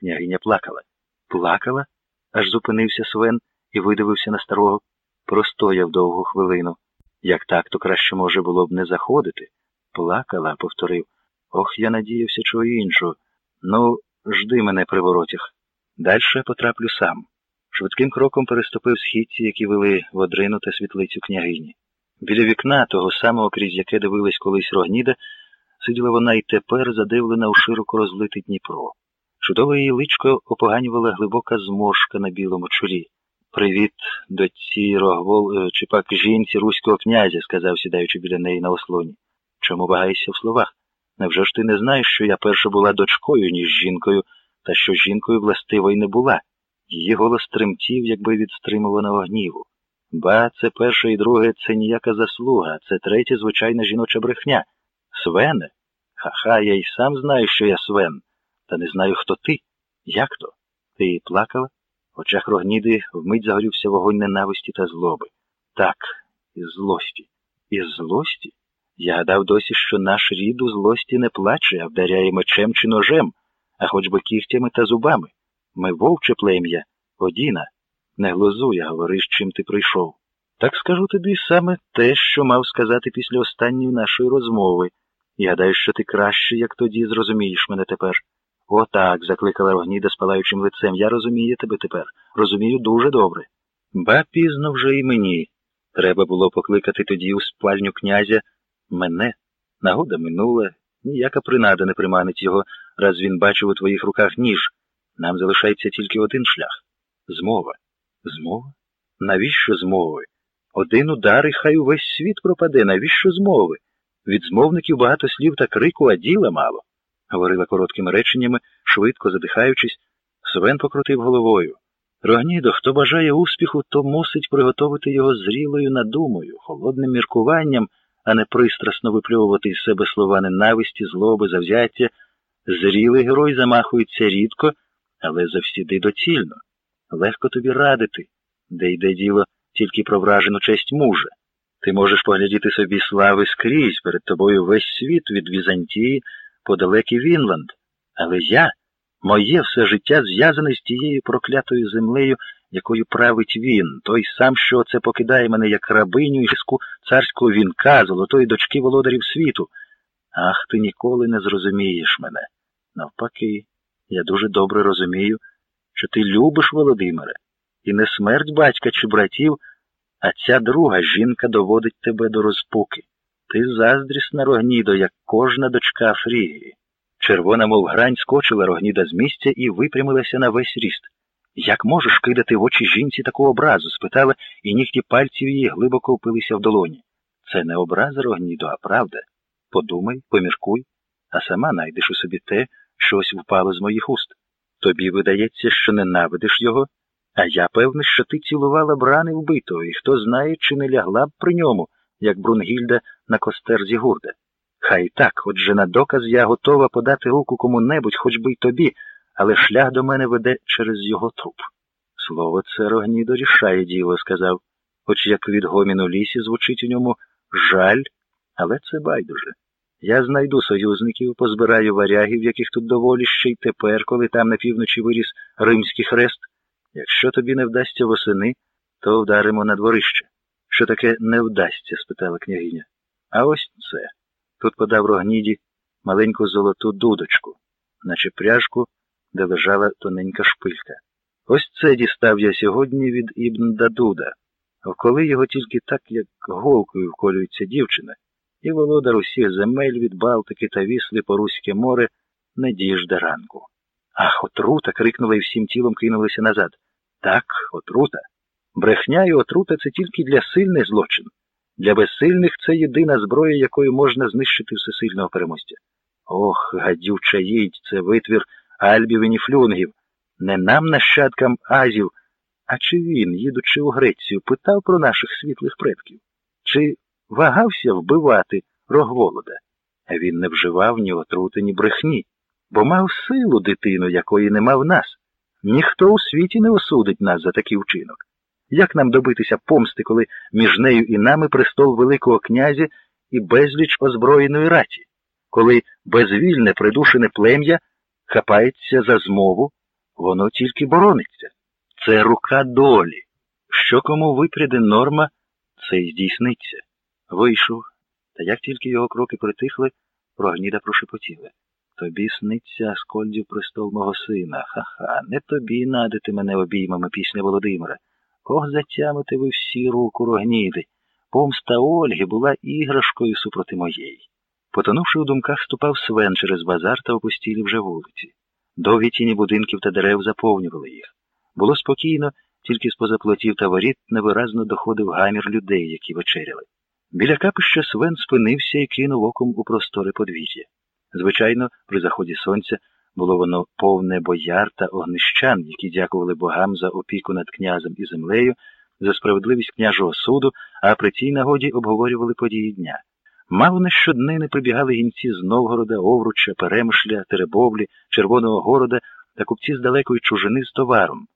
Княгиня плакала. Плакала? аж зупинився Свен і видивився на старого. Простояв довгу хвилину. Як так, то краще може було б не заходити. Плакала, повторив. Ох, я надіявся чого іншого. Ну, жди мене при воротях. Дальше потраплю сам. Швидким кроком переступив східці, які вели водрину та світлицю княгині. Біля вікна, того самого, крізь яке дивилась колись Рогніда, сиділа вона й тепер задивлена у широко розлитий Дніпро. Чудове її личко опоганювала глибока зморшка на білому чолі. Привіт, доці Рогвол, е, чи пак жінці руського князя, сказав, сідаючи біля неї на ослоні. Чому вагаєшся в словах? Невже ж ти не знаєш, що я перша була дочкою, ніж жінкою, та що жінкою властиво й не була? Її голос тремтів, якби від стримуваного гніву. Ба, це перше і друге це ніяка заслуга, це третє звичайна жіноча брехня. Свене? Ха-ха, я й сам знаю, що я свен, та не знаю, хто ти. Як то? Ти плакала? В очах Рогніди вмить загорівся вогонь ненависті та злоби. Так, із злості. Із злості? Я гадав досі, що наш рід у злості не плаче, а вдаряє мечем чи ножем, а хоч би кігтями та зубами. Ми вовче плем'я, Одіна. Не глузуй, а говори, з чим ти прийшов. Так скажу тобі саме те, що мав сказати після останньої нашої розмови. І гадаю, що ти краще, як тоді, зрозумієш мене тепер. Отак, закликала Рогніда з палаючим лицем. Я розумію тебе тепер. Розумію дуже добре. Ба пізно вже і мені. Треба було покликати тоді у спальню князя мене. Нагода минула, ніяка принада не приманить його, раз він бачив у твоїх руках ніж. Нам залишається тільки один шлях змова. Змова? Навіщо змови? Один удар і хай увесь світ пропаде. Навіщо змови? Від змовників багато слів та крику, а діла мало. Говорила короткими реченнями, швидко задихаючись, Свен покрутив головою. Рогнідо, хто бажає успіху, то мусить приготовити його зрілою надумою, холодним міркуванням, а не пристрасно випльовувати із себе слова ненависті, злоби, завзяття. Зрілий герой замахується рідко, але завсіди доцільно. Легко тобі радити, де йде діло тільки про вражену честь мужа. Ти можеш поглядіти собі слави скрізь, перед тобою весь світ від Візантії по далекий Вінланд. Але я, моє все життя зв'язане з тією проклятою землею, якою править він, той сам, що це покидає мене як рабиню і хиску царського вінка, золотої дочки володарів світу. Ах, ти ніколи не зрозумієш мене. Навпаки, я дуже добре розумію, що ти любиш Володимира, і не смерть батька чи братів, а ця друга жінка доводить тебе до розпуки. Ти заздрісна Рогнідо, як кожна дочка Фрігії. Червона, мов грань, скочила Рогніда з місця і випрямилася на весь ріст. Як можеш кидати в очі жінці таку образу? спитала, і нігті пальців її глибоко впилися в долоні. Це не образа Рогнідо, а правда. Подумай, поміркуй, а сама найдеш у собі те, що ось впало з моїх уст. Тобі видається, що ненавидиш його, а я певний, що ти цілувала б рани вбитого, і хто знає, чи не лягла б при ньому, як Брунгільда на костерзі гурда. Хай так, отже на доказ я готова подати руку кому-небудь, хоч би й тобі, але шлях до мене веде через його труп. Слово це Рогнідо рішає діло, сказав, хоч як від гоміну лісі звучить у ньому жаль, але це байдуже. Я знайду союзників, позбираю варягів, яких тут доволі ще й тепер, коли там на півночі виріс римський хрест. Якщо тобі не вдасться восени, то вдаримо на дворище. Що таке не вдасться? спитала княгиня. А ось це. Тут подав рогніді маленьку золоту дудочку, наче пряжку, де лежала тоненька шпилька. Ось це дістав я сьогодні від Ібн Дадуда. Вколи його тільки так, як голкою вколюється дівчина, і володар усіх земель від Балтики та вісли по Руське море не діжде ранку. Ах, отрута. крикнула і всім тілом кинулися назад. Так, отрута. Брехня і отрута це тільки для сильних злочин. Для безсильних це єдина зброя, якою можна знищити всесильного переможця. Ох, гадюча їдь, це витвір альбів і ніфлюнгів. Не нам, нащадкам азів, а чи він, їдучи у Грецію, питав про наших світлих предків? Чи вагався вбивати Рогволода? Він не вживав ні отрути, ні брехні, бо мав силу дитину, якої нема в нас. Ніхто у світі не осудить нас за такий вчинок. Як нам добитися помсти, коли між нею і нами престол Великого князя і безліч озброєної раті, коли безвільне придушене плем'я хапається за змову, воно тільки борониться. Це рука долі. Що кому випряде норма, це й здійсниться. Вийшов, та як тільки його кроки притихли, прогніда прошепотіли. Тобі сниться Аскольдів престол мого сина. Ха-ха, не тобі надити мене обіймами після Володимира. Ох, затямити ви всі руку рогніди. Помста Ольги була іграшкою супроти моєї. Потонувши у думках, ступав Свен через базар та опустілі вже вулиці. Довгі тіні будинків та дерев заповнювали їх. Було спокійно, тільки з поза плотів та воріт невиразно доходив гамір людей, які вечеряли. Біля капища Свен спинився і кинув оком у просторе подвір'я. Звичайно, при заході сонця було воно повне бояр та огнищан, які дякували богам за опіку над князем і землею, за справедливість княжого суду, а при цій нагоді обговорювали події дня. Мало не щоднини прибігали гінці з Новгорода, Овруча, Перемишля, Теребовлі, Червоного Города та купці з далекої чужини з товаром.